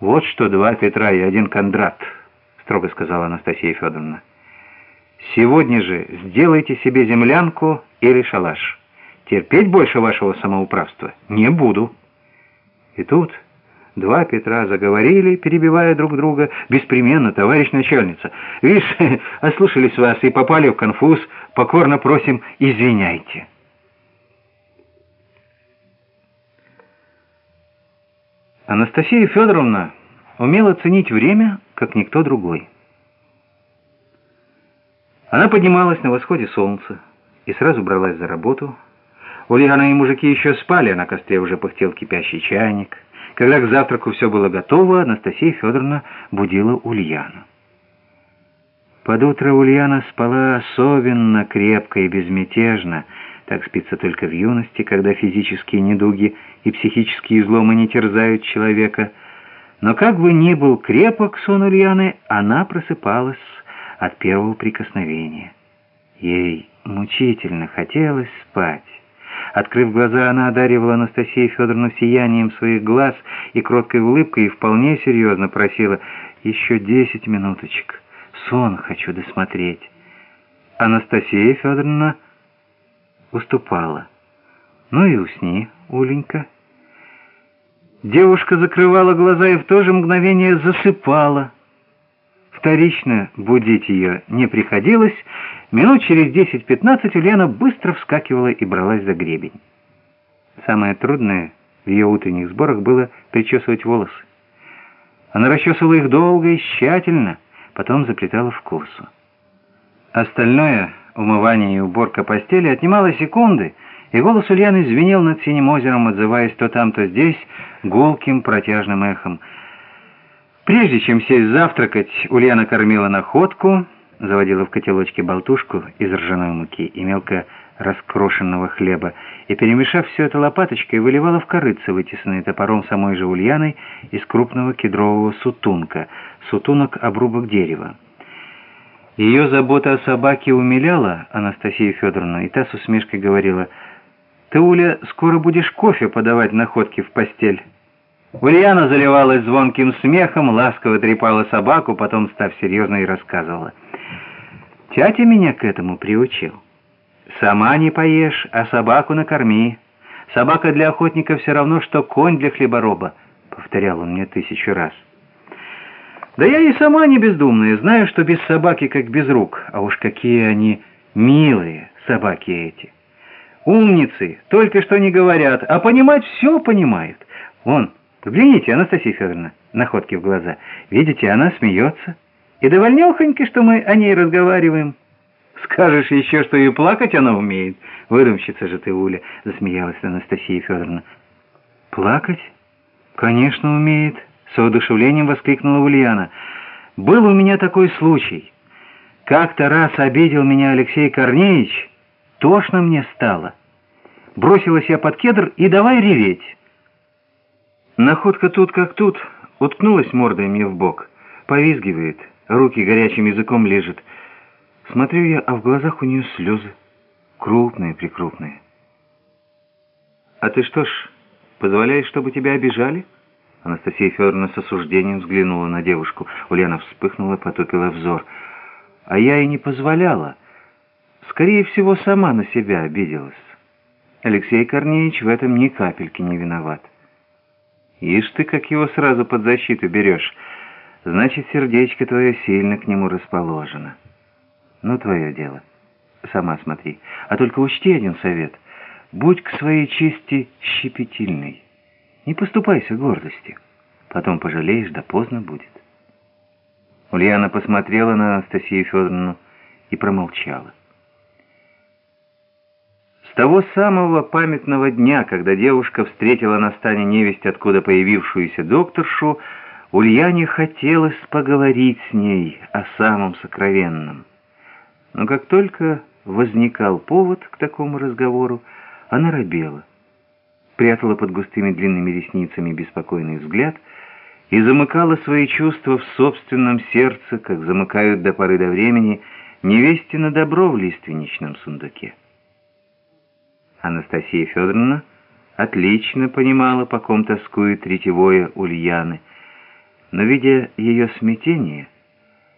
«Вот что два Петра и один Кондрат», — строго сказала Анастасия Федоровна. «Сегодня же сделайте себе землянку или шалаш. Терпеть больше вашего самоуправства не буду». И тут два Петра заговорили, перебивая друг друга, беспременно, товарищ начальница. «Видишь, ослушались вас и попали в конфуз, покорно просим, извиняйте». Анастасия Федоровна умела ценить время, как никто другой. Она поднималась на восходе солнца и сразу бралась за работу. Ульяна и мужики еще спали, а на костре уже пыхтел кипящий чайник. Когда к завтраку все было готово, Анастасия Федоровна будила Ульяну. Под утро Ульяна спала особенно крепко и безмятежно, так спится только в юности, когда физические недуги и психические изломы не терзают человека. Но как бы ни был крепок сон Ульяны, она просыпалась от первого прикосновения. Ей мучительно хотелось спать. Открыв глаза, она одаривала Анастасию Федоровну сиянием своих глаз и кроткой улыбкой и вполне серьезно просила «Еще десять минуточек, сон хочу досмотреть». Анастасия Федоровна уступала. «Ну и усни, Уленька». Девушка закрывала глаза и в то же мгновение засыпала. Вторично будить ее не приходилось. Минут через 10-15 Ульяна быстро вскакивала и бралась за гребень. Самое трудное в ее утренних сборах было причесывать волосы. Она расчесывала их долго и тщательно, потом заплетала в косу. Остальное Умывание и уборка постели отнимало секунды, и голос Ульяны звенел над синим озером, отзываясь то там, то здесь, гулким протяжным эхом. Прежде чем сесть завтракать, Ульяна кормила находку, заводила в котелочке болтушку из ржаной муки и мелко раскрошенного хлеба, и, перемешав все это лопаточкой, выливала в корыце, вытесанные топором самой же Ульяной, из крупного кедрового сутунка, сутунок — обрубок дерева. Ее забота о собаке умиляла Анастасию Федоровну, и та с усмешкой говорила, «Ты, Уля, скоро будешь кофе подавать находки в постель». Ульяна заливалась звонким смехом, ласково трепала собаку, потом, став серьезной, рассказывала. «Тятя меня к этому приучил. Сама не поешь, а собаку накорми. Собака для охотника все равно, что конь для хлебороба», — повторял он мне тысячу раз. Да я и сама не бездумная, знаю, что без собаки как без рук, а уж какие они милые собаки эти. Умницы, только что не говорят, а понимать все понимают. Вон, взгляните, Анастасия Федоровна, находки в глаза. Видите, она смеется. И довольнёхонько, что мы о ней разговариваем. Скажешь еще, что и плакать она умеет. Выдумщица же ты, Уля, засмеялась Анастасия Федоровна. Плакать? Конечно, умеет. С воодушевлением воскликнула Ульяна. «Был у меня такой случай. Как-то раз обидел меня Алексей Корнеевич, тошно мне стало. Бросилась я под кедр и давай реветь. Находка тут как тут, уткнулась мордой мне в бок, повизгивает, руки горячим языком лежит. Смотрю я, а в глазах у нее слезы, крупные-прикрупные. «А ты что ж, позволяешь, чтобы тебя обижали?» Анастасия Федоровна с осуждением взглянула на девушку. Ульяна вспыхнула, потупила взор. А я и не позволяла. Скорее всего, сама на себя обиделась. Алексей Корнеевич в этом ни капельки не виноват. Ишь ты, как его сразу под защиту берешь. Значит, сердечко твое сильно к нему расположено. Ну, твое дело. Сама смотри. А только учти один совет. Будь к своей чести щепетильной. Не поступайся гордостью. Потом пожалеешь, да поздно будет. Ульяна посмотрела на Анастасию Федоровну и промолчала. С того самого памятного дня, когда девушка встретила на стане невесть, откуда появившуюся докторшу, Ульяне хотелось поговорить с ней о самом сокровенном. Но как только возникал повод к такому разговору, она робела прятала под густыми длинными ресницами беспокойный взгляд и замыкала свои чувства в собственном сердце, как замыкают до поры до времени невесте на добро в лиственничном сундуке. Анастасия Федоровна отлично понимала, по ком тоскует ретевое Ульяны. Но, видя ее смятение,